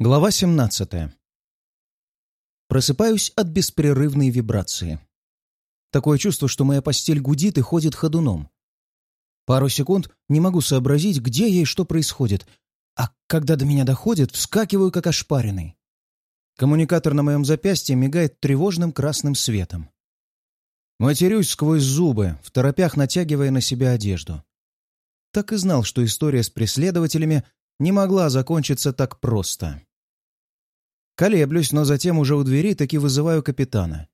Глава 17. Просыпаюсь от беспрерывной вибрации. Такое чувство, что моя постель гудит и ходит ходуном. Пару секунд не могу сообразить, где я и что происходит, а когда до меня доходит, вскакиваю как ошпаренный. Коммуникатор на моем запястье мигает тревожным красным светом. Матерюсь сквозь зубы, в торопях натягивая на себя одежду. Так и знал, что история с преследователями не могла закончиться так просто. Колеблюсь, но затем уже у двери таки вызываю капитана.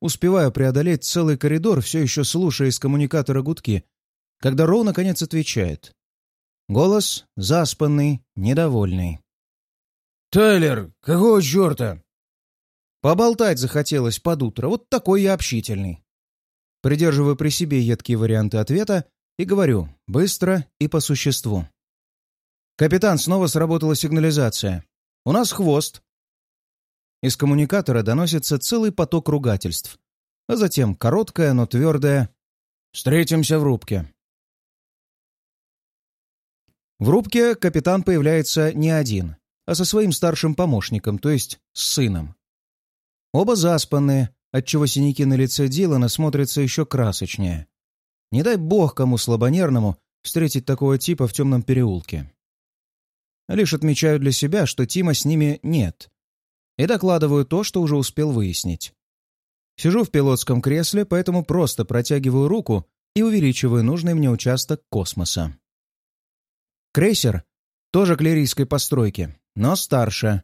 Успеваю преодолеть целый коридор, все еще слушая из коммуникатора гудки, когда Роу наконец отвечает. Голос заспанный, недовольный. «Тайлер, какого черта?» Поболтать захотелось под утро, вот такой я общительный. Придерживаю при себе едкие варианты ответа и говорю быстро и по существу. «Капитан, снова сработала сигнализация. У нас хвост». Из коммуникатора доносится целый поток ругательств, а затем короткое, но твердое «Встретимся в рубке». В рубке капитан появляется не один, а со своим старшим помощником, то есть с сыном. Оба заспанные, отчего синяки на лице Дилана смотрятся еще красочнее. Не дай бог кому слабонервному встретить такого типа в темном переулке. Лишь отмечаю для себя, что Тима с ними нет. И докладываю то, что уже успел выяснить. Сижу в пилотском кресле, поэтому просто протягиваю руку и увеличиваю нужный мне участок космоса. Крейсер тоже клерийской постройки, но старше.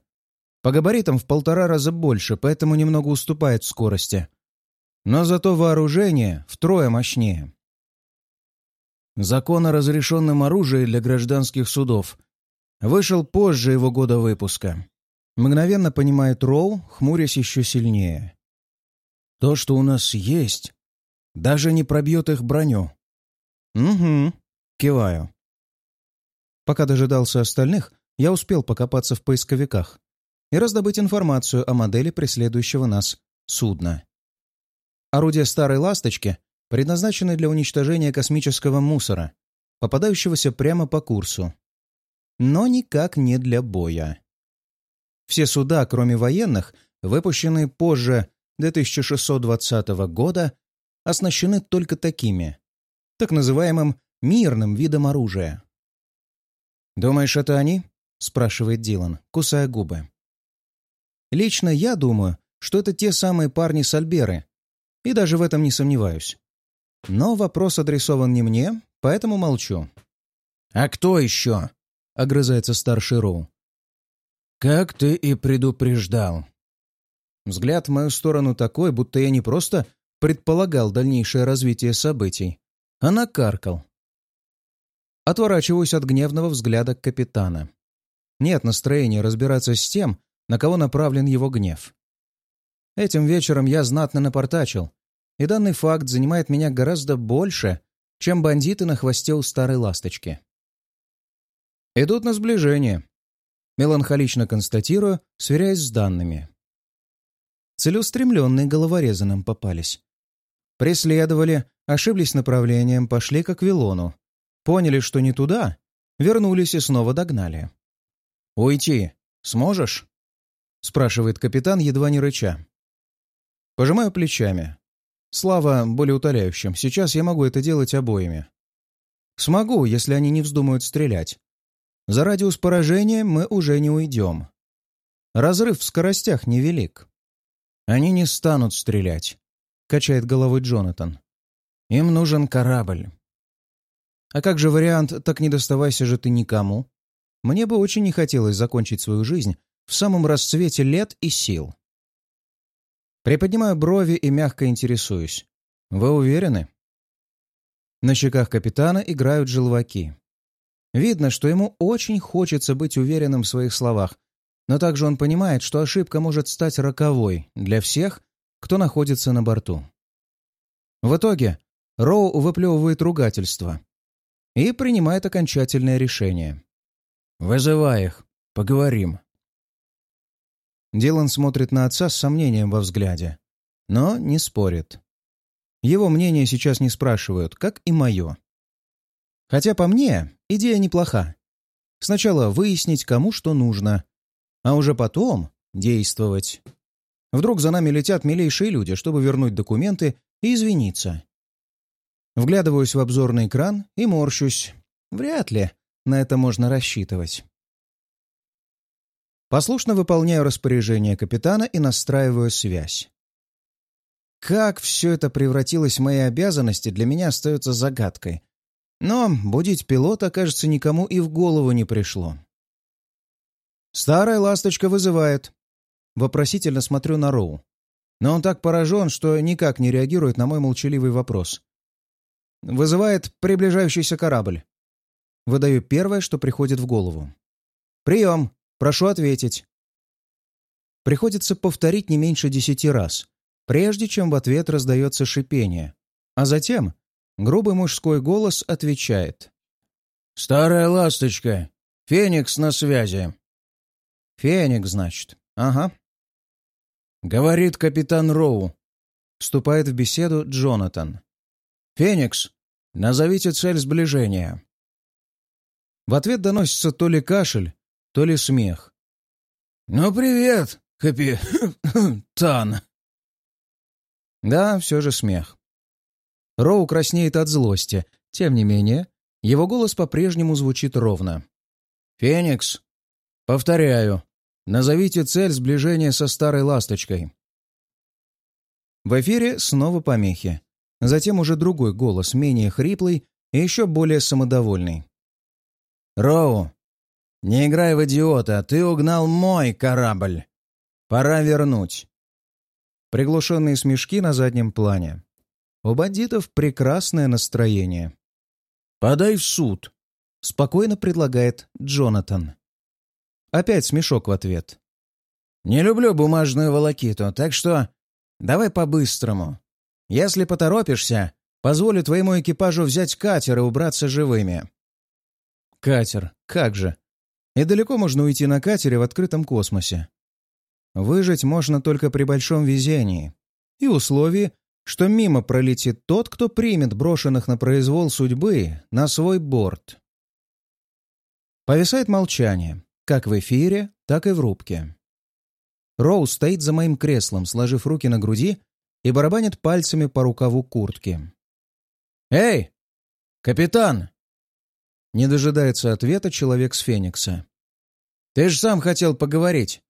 По габаритам в полтора раза больше, поэтому немного уступает в скорости. Но зато вооружение втрое мощнее. Закон о разрешенном оружии для гражданских судов Вышел позже его года выпуска. Мгновенно понимает Роу, хмурясь еще сильнее. То, что у нас есть, даже не пробьет их броню. Угу, киваю. Пока дожидался остальных, я успел покопаться в поисковиках и раздобыть информацию о модели преследующего нас судна. Орудия старой «Ласточки» предназначены для уничтожения космического мусора, попадающегося прямо по курсу но никак не для боя. Все суда, кроме военных, выпущенные позже 2620 года, оснащены только такими, так называемым мирным видом оружия. «Думаешь, это они?» — спрашивает Дилан, кусая губы. «Лично я думаю, что это те самые парни с Альберы, и даже в этом не сомневаюсь. Но вопрос адресован не мне, поэтому молчу». «А кто еще?» — огрызается старший Роу. «Как ты и предупреждал». Взгляд в мою сторону такой, будто я не просто предполагал дальнейшее развитие событий, а накаркал. Отворачиваюсь от гневного взгляда капитана. Нет настроения разбираться с тем, на кого направлен его гнев. Этим вечером я знатно напортачил, и данный факт занимает меня гораздо больше, чем бандиты на хвосте у старой ласточки. Идут на сближение. Меланхолично констатирую, сверяясь с данными. Целеустремленные головорезы нам попались. Преследовали, ошиблись направлением, пошли к Аквилону. Поняли, что не туда, вернулись и снова догнали. «Уйти сможешь?» — спрашивает капитан, едва не рыча. Пожимаю плечами. Слава более утоляющим. Сейчас я могу это делать обоими. Смогу, если они не вздумают стрелять. За радиус поражения мы уже не уйдем. Разрыв в скоростях невелик. Они не станут стрелять, качает головой Джонатан. Им нужен корабль. А как же вариант «так не доставайся же ты никому»? Мне бы очень не хотелось закончить свою жизнь в самом расцвете лет и сил. Приподнимаю брови и мягко интересуюсь. Вы уверены? На щеках капитана играют желваки. Видно, что ему очень хочется быть уверенным в своих словах, но также он понимает, что ошибка может стать роковой для всех, кто находится на борту. В итоге Роу выплевывает ругательство и принимает окончательное решение. «Вызывай их, поговорим». Дилан смотрит на отца с сомнением во взгляде, но не спорит. Его мнение сейчас не спрашивают, как и мое. Хотя по мне, идея неплоха. Сначала выяснить, кому что нужно. а уже потом действовать. Вдруг за нами летят милейшие люди, чтобы вернуть документы и извиниться. Вглядываюсь в обзорный экран и морщусь. Вряд ли на это можно рассчитывать. Послушно выполняю распоряжение капитана и настраиваю связь. Как все это превратилось в мои обязанности, для меня остается загадкой. Но будить пилота, кажется, никому и в голову не пришло. «Старая ласточка вызывает». Вопросительно смотрю на Роу. Но он так поражен, что никак не реагирует на мой молчаливый вопрос. «Вызывает приближающийся корабль». Выдаю первое, что приходит в голову. «Прием! Прошу ответить». Приходится повторить не меньше десяти раз, прежде чем в ответ раздается шипение. А затем грубый мужской голос отвечает. «Старая ласточка! Феникс на связи!» «Феникс, значит. Ага». Говорит капитан Роу. Вступает в беседу Джонатан. «Феникс, назовите цель сближения». В ответ доносится то ли кашель, то ли смех. «Ну, привет, капитан!» Да, все же смех. Роу краснеет от злости. Тем не менее, его голос по-прежнему звучит ровно. «Феникс, повторяю, назовите цель сближения со старой ласточкой». В эфире снова помехи. Затем уже другой голос, менее хриплый и еще более самодовольный. «Роу, не играй в идиота, ты угнал мой корабль. Пора вернуть». Приглушенные смешки на заднем плане. У бандитов прекрасное настроение. «Подай в суд», — спокойно предлагает Джонатан. Опять смешок в ответ. «Не люблю бумажную волокиту, так что давай по-быстрому. Если поторопишься, позволю твоему экипажу взять катер и убраться живыми». Катер, как же. И далеко можно уйти на катере в открытом космосе. Выжить можно только при большом везении и условии, что мимо пролетит тот, кто примет брошенных на произвол судьбы на свой борт. Повисает молчание, как в эфире, так и в рубке. Роу стоит за моим креслом, сложив руки на груди и барабанит пальцами по рукаву куртки. «Эй, капитан!» Не дожидается ответа человек с Феникса. «Ты же сам хотел поговорить.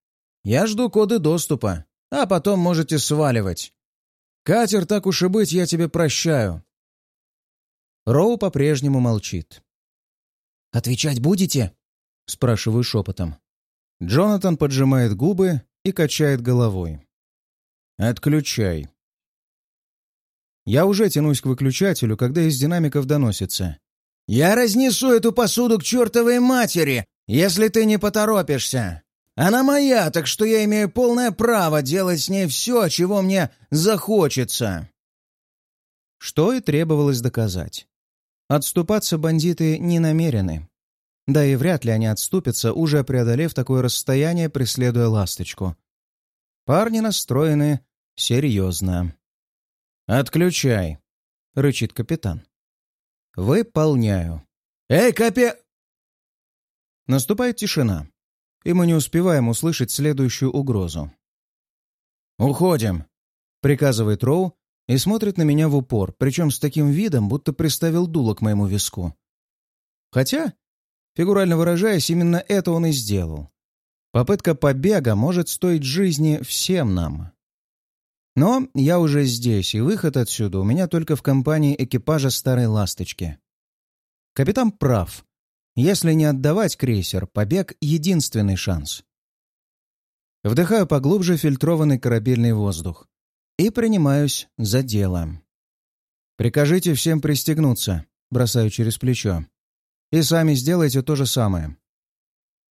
Я жду коды доступа, а потом можете сваливать. Катер, так уж и быть, я тебе прощаю». Роу по-прежнему молчит. «Отвечать будете?» — спрашиваю шепотом. Джонатан поджимает губы и качает головой. «Отключай». Я уже тянусь к выключателю, когда из динамиков доносится. «Я разнесу эту посуду к чертовой матери, если ты не поторопишься!» Она моя, так что я имею полное право делать с ней все, чего мне захочется». Что и требовалось доказать. Отступаться бандиты не намерены. Да и вряд ли они отступятся, уже преодолев такое расстояние, преследуя ласточку. Парни настроены серьезно. «Отключай», — рычит капитан. «Выполняю». «Эй, капе...» Наступает тишина и мы не успеваем услышать следующую угрозу. «Уходим», — приказывает Роу и смотрит на меня в упор, причем с таким видом, будто приставил дуло к моему виску. Хотя, фигурально выражаясь, именно это он и сделал. Попытка побега может стоить жизни всем нам. Но я уже здесь, и выход отсюда у меня только в компании экипажа «Старой ласточки». Капитан прав. Если не отдавать крейсер, побег — единственный шанс. Вдыхаю поглубже фильтрованный корабельный воздух и принимаюсь за дело. «Прикажите всем пристегнуться», — бросаю через плечо. «И сами сделайте то же самое».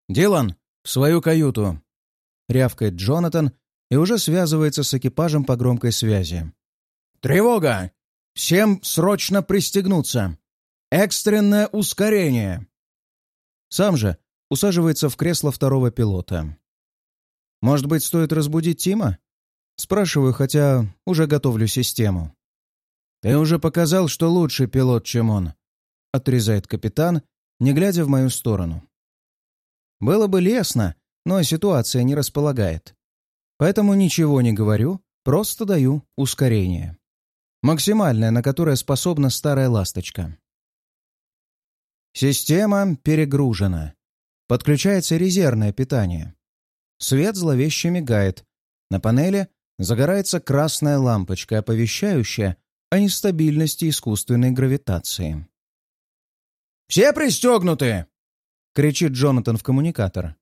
«Дилан, в свою каюту!» — рявкает Джонатан и уже связывается с экипажем по громкой связи. «Тревога! Всем срочно пристегнуться! Экстренное ускорение!» Сам же усаживается в кресло второго пилота. «Может быть, стоит разбудить Тима?» Спрашиваю, хотя уже готовлю систему. «Ты уже показал, что лучший пилот, чем он», — отрезает капитан, не глядя в мою сторону. Было бы лестно, но ситуация не располагает. Поэтому ничего не говорю, просто даю ускорение. Максимальное, на которое способна старая ласточка. Система перегружена. Подключается резервное питание. Свет зловеще мигает. На панели загорается красная лампочка, оповещающая о нестабильности искусственной гравитации. «Все пристегнуты!» — кричит Джонатан в коммуникатор.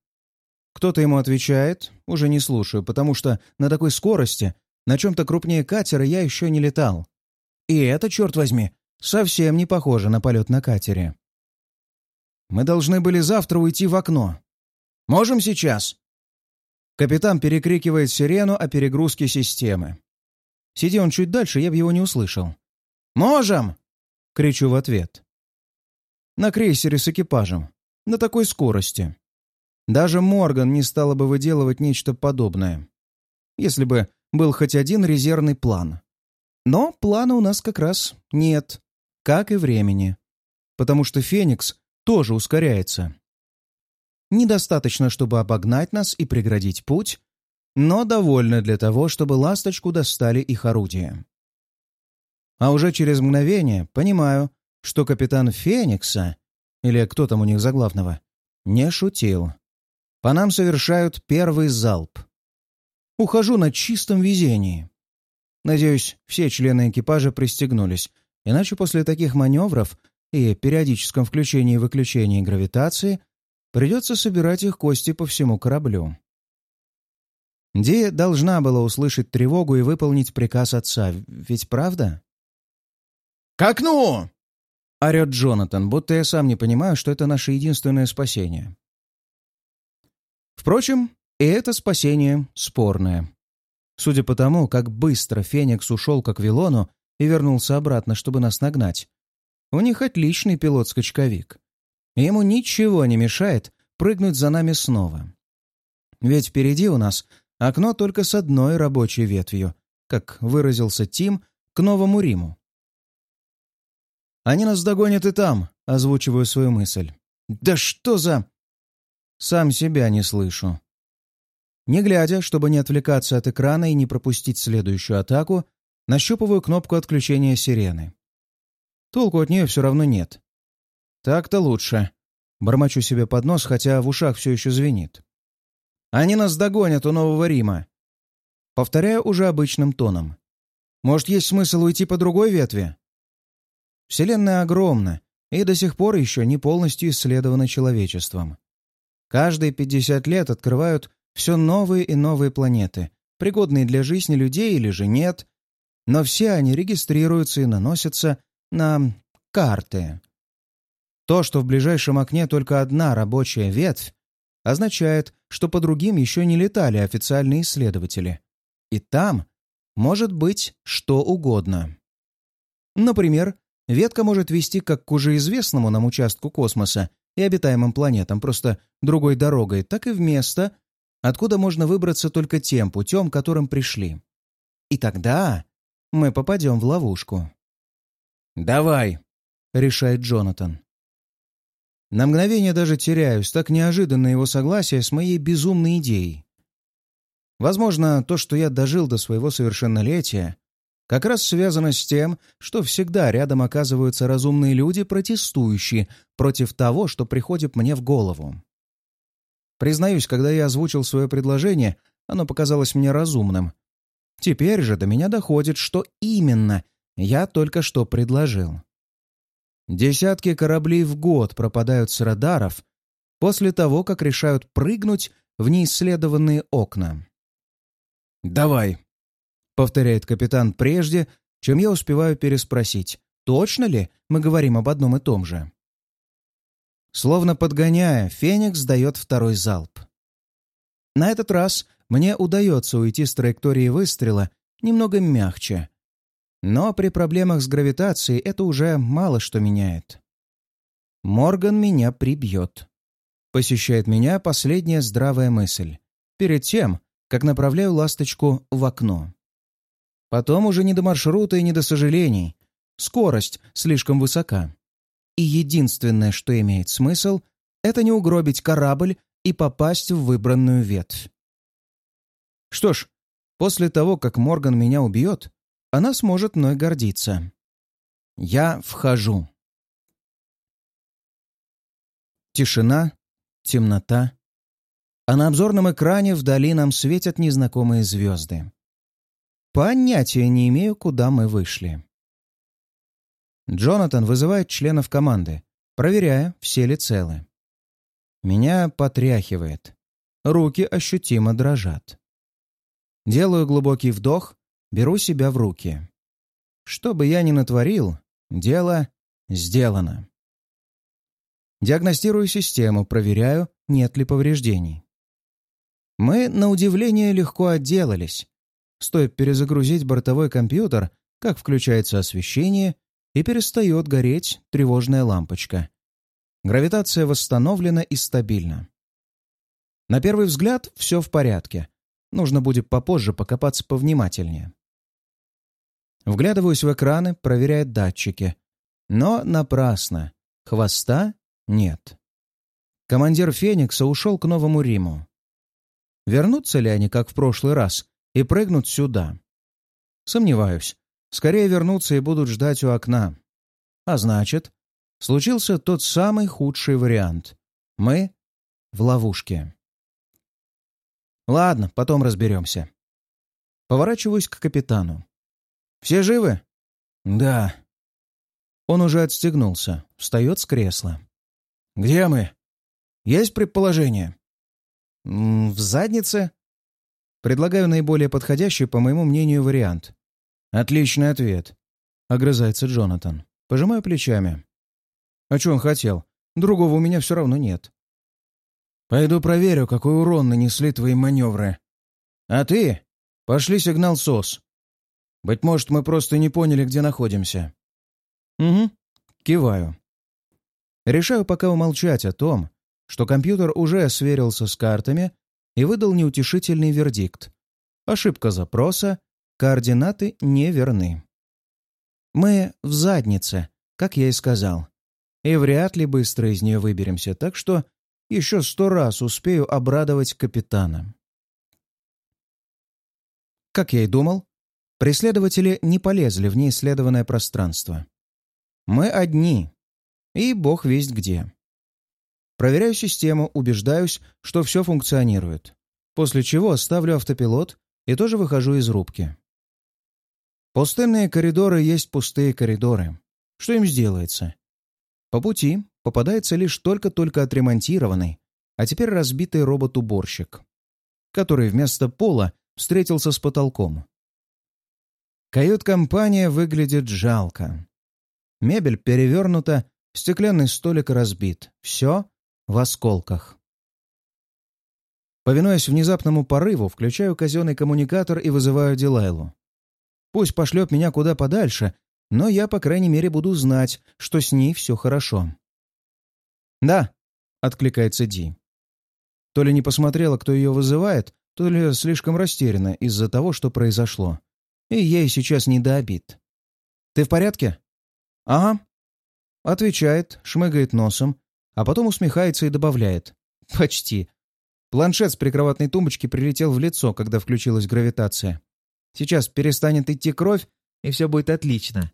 Кто-то ему отвечает, уже не слушаю, потому что на такой скорости на чем-то крупнее катера я еще не летал. И это, черт возьми, совсем не похоже на полет на катере. Мы должны были завтра уйти в окно. Можем сейчас?» Капитан перекрикивает сирену о перегрузке системы. Сиди он чуть дальше, я бы его не услышал. «Можем!» — кричу в ответ. На крейсере с экипажем. На такой скорости. Даже Морган не стала бы выделывать нечто подобное. Если бы был хоть один резервный план. Но плана у нас как раз нет. Как и времени. Потому что Феникс тоже ускоряется. Недостаточно, чтобы обогнать нас и преградить путь, но довольно для того, чтобы ласточку достали их орудия. А уже через мгновение понимаю, что капитан Феникса, или кто там у них за главного, не шутил. По нам совершают первый залп. Ухожу на чистом везении. Надеюсь, все члены экипажа пристегнулись, иначе после таких маневров и периодическом включении и выключении гравитации придется собирать их кости по всему кораблю. Ди должна была услышать тревогу и выполнить приказ отца, ведь правда? «К окну!» — орет Джонатан, будто я сам не понимаю, что это наше единственное спасение. Впрочем, и это спасение спорное. Судя по тому, как быстро Феникс ушел к Аквилону и вернулся обратно, чтобы нас нагнать, у них отличный пилот-скачковик. Ему ничего не мешает прыгнуть за нами снова. Ведь впереди у нас окно только с одной рабочей ветвью, как выразился Тим, к Новому Риму. «Они нас догонят и там», — озвучиваю свою мысль. «Да что за...» Сам себя не слышу. Не глядя, чтобы не отвлекаться от экрана и не пропустить следующую атаку, нащупываю кнопку отключения сирены. Толку от нее все равно нет. Так-то лучше. Бормочу себе под нос, хотя в ушах все еще звенит. Они нас догонят у Нового Рима. Повторяю уже обычным тоном. Может, есть смысл уйти по другой ветви? Вселенная огромна и до сих пор еще не полностью исследована человечеством. Каждые 50 лет открывают все новые и новые планеты, пригодные для жизни людей или же нет, но все они регистрируются и наносятся на карты. То, что в ближайшем окне только одна рабочая ветвь, означает, что по другим еще не летали официальные исследователи. И там может быть что угодно. Например, ветка может вести как к уже известному нам участку космоса и обитаемым планетам, просто другой дорогой, так и в место, откуда можно выбраться только тем путем, которым пришли. И тогда мы попадем в ловушку. «Давай», — решает Джонатан. На мгновение даже теряюсь, так неожиданно его согласие с моей безумной идеей. Возможно, то, что я дожил до своего совершеннолетия, как раз связано с тем, что всегда рядом оказываются разумные люди, протестующие против того, что приходит мне в голову. Признаюсь, когда я озвучил свое предложение, оно показалось мне разумным. Теперь же до меня доходит, что именно я только что предложил. Десятки кораблей в год пропадают с радаров после того, как решают прыгнуть в неисследованные окна. «Давай», — повторяет капитан прежде, чем я успеваю переспросить, точно ли мы говорим об одном и том же. Словно подгоняя, Феникс дает второй залп. На этот раз мне удается уйти с траектории выстрела немного мягче. Но при проблемах с гравитацией это уже мало что меняет. Морган меня прибьет. Посещает меня последняя здравая мысль. Перед тем, как направляю ласточку в окно. Потом уже не до маршрута и не до сожалений. Скорость слишком высока. И единственное, что имеет смысл, это не угробить корабль и попасть в выбранную ветвь. Что ж, после того, как Морган меня убьет, она сможет мной гордиться. Я вхожу. Тишина, темнота. А на обзорном экране вдали нам светят незнакомые звезды. Понятия не имею, куда мы вышли. Джонатан вызывает членов команды, проверяя, все ли целы. Меня потряхивает. Руки ощутимо дрожат. Делаю глубокий вдох, беру себя в руки. Что бы я ни натворил, дело сделано. Диагностирую систему, проверяю, нет ли повреждений. Мы, на удивление, легко отделались. Стоит перезагрузить бортовой компьютер, как включается освещение и перестает гореть тревожная лампочка. Гравитация восстановлена и стабильна. На первый взгляд все в порядке. Нужно будет попозже покопаться повнимательнее. Вглядываюсь в экраны, проверяя датчики. Но напрасно. Хвоста нет. Командир «Феникса» ушел к Новому Риму. Вернутся ли они, как в прошлый раз, и прыгнут сюда? Сомневаюсь. Скорее вернутся и будут ждать у окна. А значит, случился тот самый худший вариант. Мы в ловушке. Ладно, потом разберемся. Поворачиваюсь к капитану. «Все живы?» «Да». Он уже отстегнулся, встает с кресла. «Где мы?» «Есть предположение?» «В заднице?» Предлагаю наиболее подходящий, по моему мнению, вариант. «Отличный ответ», — огрызается Джонатан. Пожимаю плечами. «А что он хотел? Другого у меня все равно нет». «Пойду проверю, какой урон нанесли твои маневры». «А ты? Пошли сигнал СОС. Быть может, мы просто не поняли, где находимся». «Угу». Киваю. Решаю пока умолчать о том, что компьютер уже сверился с картами и выдал неутешительный вердикт. Ошибка запроса, координаты не верны. Мы в заднице, как я и сказал, и вряд ли быстро из нее выберемся, так что еще сто раз успею обрадовать капитана. Как я и думал, преследователи не полезли в неисследованное пространство. Мы одни, и бог весть где. Проверяю систему, убеждаюсь, что все функционирует. После чего ставлю автопилот и тоже выхожу из рубки. Пустынные коридоры есть пустые коридоры. Что им сделается? По пути попадается лишь только-только отремонтированный, а теперь разбитый робот-уборщик, который вместо пола встретился с потолком. Кают-компания выглядит жалко. Мебель перевернута, Стеклянный столик разбит. Все в осколках. Повинуясь внезапному порыву, включаю казенный коммуникатор и вызываю Дилайлу. Пусть пошлет меня куда подальше, но я, по крайней мере, буду знать, что с ней все хорошо. «Да», — откликается Ди. То ли не посмотрела, кто ее вызывает, то ли слишком растеряна из-за того, что произошло. И ей сейчас не до обид. «Ты в порядке?» «Ага», Отвечает, шмыгает носом, а потом усмехается и добавляет. «Почти». Планшет с прикроватной тумбочки прилетел в лицо, когда включилась гравитация. Сейчас перестанет идти кровь, и все будет отлично.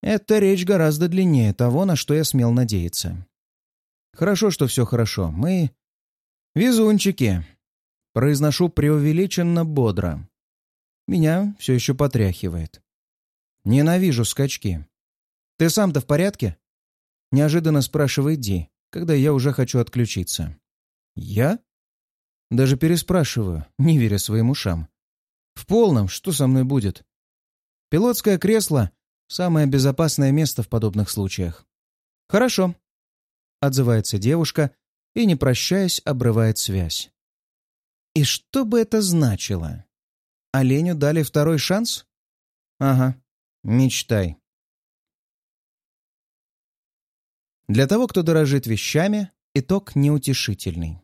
Эта речь гораздо длиннее того, на что я смел надеяться. Хорошо, что все хорошо. Мы... Везунчики. Произношу преувеличенно бодро. Меня все еще потряхивает. Ненавижу скачки. «Ты сам-то в порядке?» Неожиданно спрашивает Ди, когда я уже хочу отключиться. «Я?» Даже переспрашиваю, не веря своим ушам. «В полном, что со мной будет?» «Пилотское кресло — самое безопасное место в подобных случаях». «Хорошо», — отзывается девушка и, не прощаясь, обрывает связь. «И что бы это значило? Оленю дали второй шанс?» «Ага, мечтай». Для того, кто дорожит вещами, итог неутешительный.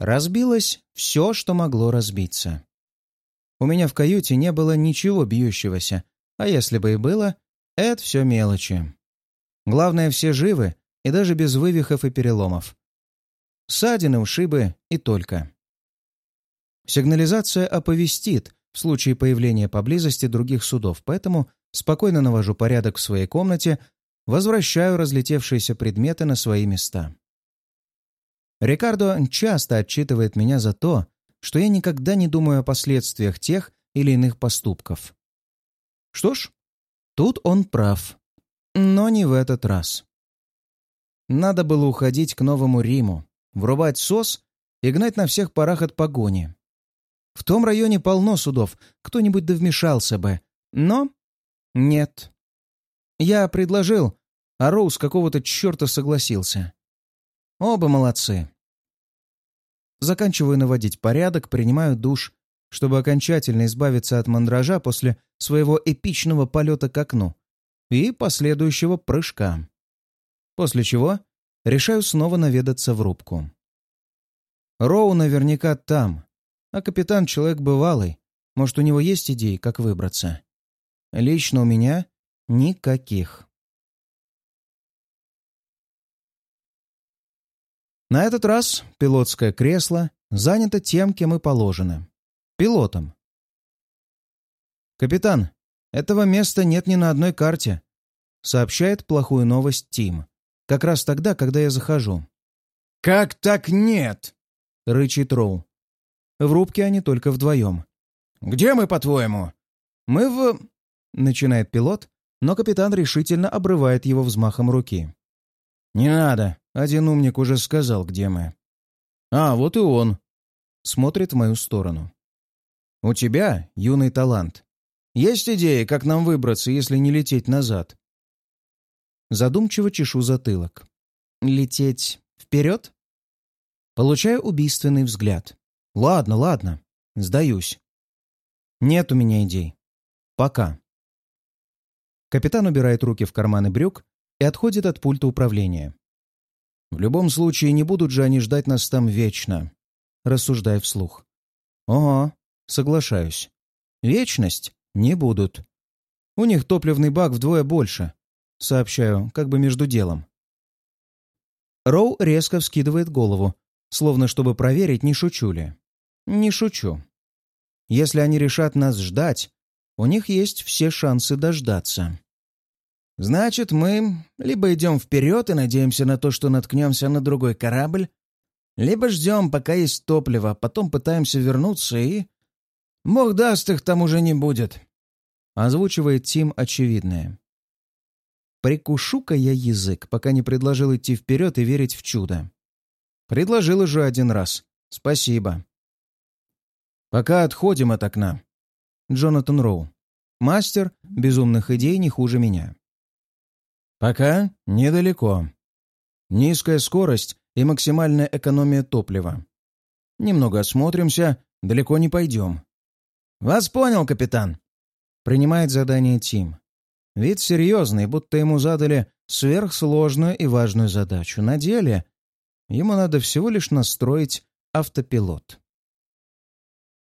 Разбилось все, что могло разбиться. У меня в каюте не было ничего бьющегося, а если бы и было, это все мелочи. Главное, все живы и даже без вывихов и переломов. ссадины, ушибы и только. Сигнализация оповестит в случае появления поблизости других судов, поэтому спокойно навожу порядок в своей комнате, возвращаю разлетевшиеся предметы на свои места. Рикардо часто отчитывает меня за то, что я никогда не думаю о последствиях тех или иных поступков. Что ж, тут он прав. Но не в этот раз. Надо было уходить к Новому Риму, врубать СОС и гнать на всех парах от погони. В том районе полно судов, кто-нибудь да вмешался бы. Но нет. Я предложил, а Роуз какого-то черта согласился. Оба молодцы. Заканчиваю наводить порядок, принимаю душ, чтобы окончательно избавиться от мандража после своего эпичного полета к окну и последующего прыжка. После чего решаю снова наведаться в рубку. Роу наверняка там, а капитан — человек бывалый. Может, у него есть идеи, как выбраться? Лично у меня никаких. На этот раз пилотское кресло занято тем, кем и положено. Пилотом. «Капитан, этого места нет ни на одной карте», — сообщает плохую новость Тим. Как раз тогда, когда я захожу. «Как так нет?» — рычит Роу. В рубке они только вдвоем. «Где мы, по-твоему?» «Мы в...» — начинает пилот, но капитан решительно обрывает его взмахом руки. «Не надо. Один умник уже сказал, где мы». «А, вот и он». Смотрит в мою сторону. «У тебя, юный талант, есть идеи, как нам выбраться, если не лететь назад?» Задумчиво чешу затылок. «Лететь вперед?» Получаю убийственный взгляд. «Ладно, ладно. Сдаюсь. Нет у меня идей. Пока». Капитан убирает руки в карманы брюк и отходит от пульта управления. «В любом случае, не будут же они ждать нас там вечно», — рассуждая вслух. «Ого, соглашаюсь. Вечность не будут. У них топливный бак вдвое больше», — сообщаю, как бы между делом. Роу резко вскидывает голову, словно чтобы проверить, не шучу ли. Не шучу. Если они решат нас ждать, у них есть все шансы дождаться. Значит, мы либо идем вперед и надеемся на то, что наткнемся на другой корабль, либо ждем, пока есть топливо, потом пытаемся вернуться и... Бог даст, их там уже не будет. Озвучивает Тим очевидное. Прикушу-ка я язык, пока не предложил идти вперед и верить в чудо. Предложил уже один раз. Спасибо. Пока отходим от окна. Джонатан Роу. Мастер безумных идей не хуже меня. Пока недалеко. Низкая скорость и максимальная экономия топлива. Немного осмотримся, далеко не пойдем. «Вас понял, капитан!» Принимает задание Тим. Вид серьезный, будто ему задали сверхсложную и важную задачу. На деле ему надо всего лишь настроить автопилот.